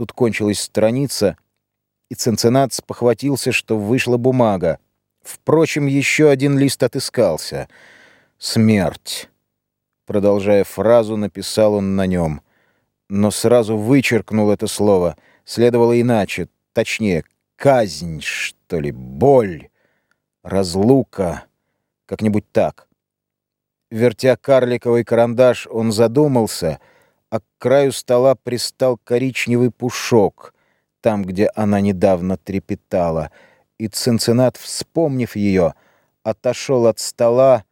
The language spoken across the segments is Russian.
Тут кончилась страница, и Ценцинат похватился, что вышла бумага. Впрочем, еще один лист отыскался. «Смерть». Продолжая фразу, написал он на нем. Но сразу вычеркнул это слово. Следовало иначе, точнее, казнь, что ли, боль, разлука, как-нибудь так. Вертя карликовый карандаш, он задумался, а к краю стола пристал коричневый пушок, там, где она недавно трепетала, и Цинцинат, вспомнив ее, отошел от стола,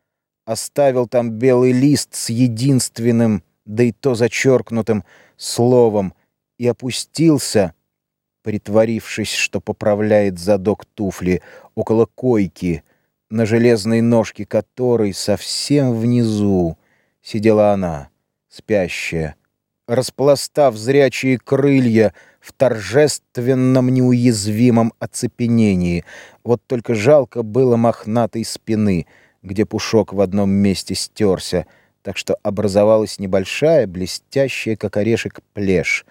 оставил там белый лист с единственным, да и то зачеркнутым, словом и опустился, притворившись, что поправляет задок туфли около койки, на железной ножке которой совсем внизу сидела она, спящая, распластав зрячие крылья в торжественном неуязвимом оцепенении. Вот только жалко было мохнатой спины — где пушок в одном месте стерся, так что образовалась небольшая, блестящая, как орешек, плешь,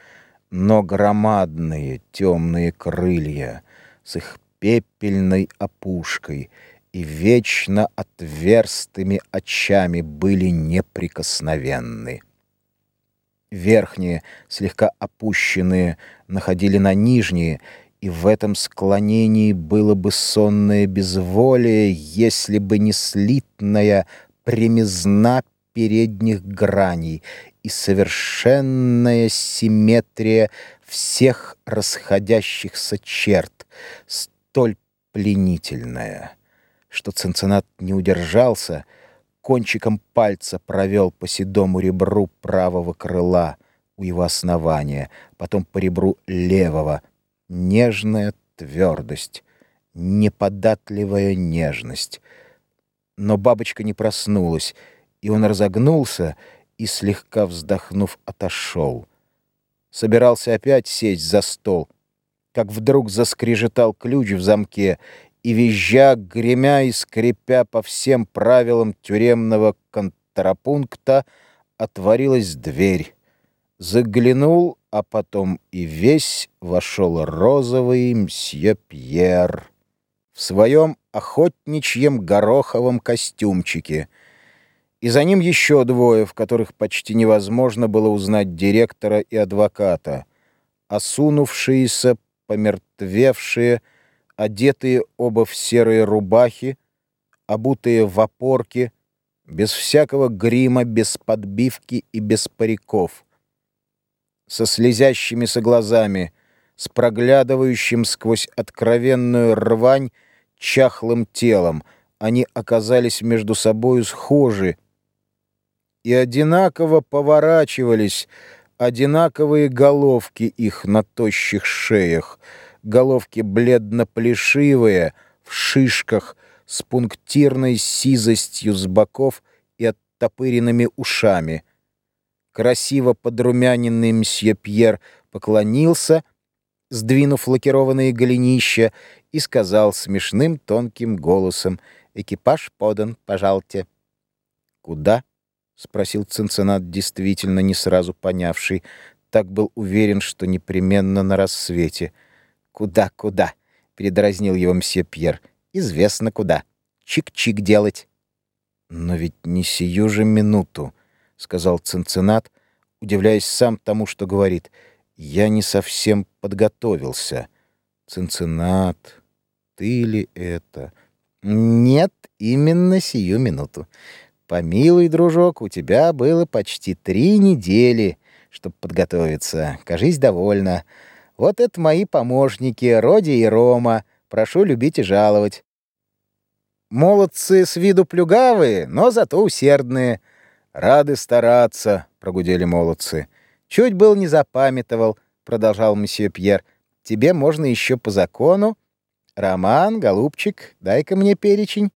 но громадные темные крылья с их пепельной опушкой и вечно отверстыми очами были неприкосновенны. Верхние, слегка опущенные, находили на нижние — и в этом склонении было бы сонное безволие, если бы не слитная премизна передних граней и совершенная симметрия всех расходящихся черт, столь пленительная, что Ценцинат не удержался, кончиком пальца провел по седому ребру правого крыла у его основания, потом по ребру левого — нежная твердость, неподатливая нежность. Но бабочка не проснулась, и он разогнулся и, слегка вздохнув, отошел. Собирался опять сесть за стол, как вдруг заскрежетал ключ в замке, и, визжа, гремя и скрипя по всем правилам тюремного контрапункта, отворилась дверь. Заглянул а потом и весь вошел розовый мсье Пьер в своем охотничьем гороховом костюмчике, и за ним еще двое, в которых почти невозможно было узнать директора и адвоката, осунувшиеся, помертвевшие, одетые оба в серые рубахи, обутые в опорки, без всякого грима, без подбивки и без париков — со слезящимися глазами, с проглядывающим сквозь откровенную рвань чахлым телом. Они оказались между собою схожи и одинаково поворачивались, одинаковые головки их на тощих шеях, головки бледно-плешивые, в шишках, с пунктирной сизостью с боков и оттопыренными ушами — красиво подрумяненный мсье Пьер поклонился, сдвинув лакированные голенища, и сказал смешным тонким голосом «Экипаж подан, пожалуйте». «Куда?» — спросил Цинциннат, действительно не сразу понявший. Так был уверен, что непременно на рассвете. «Куда, куда?» — передразнил его мсье Пьер. «Известно куда. Чик-чик делать». «Но ведь не сию же минуту», — сказал Цинциннат, удивляясь сам тому, что говорит. «Я не совсем подготовился. Цинциннат, ты ли это?» «Нет, именно сию минуту. Помилуй, дружок, у тебя было почти три недели, чтобы подготовиться. Кажись, довольна. Вот это мои помощники, Роди и Рома. Прошу любить и жаловать. Молодцы с виду плюгавые, но зато усердные». «Рады стараться», — прогудели молодцы. «Чуть был не запамятовал», — продолжал месье Пьер. «Тебе можно еще по закону. Роман, голубчик, дай-ка мне перечень».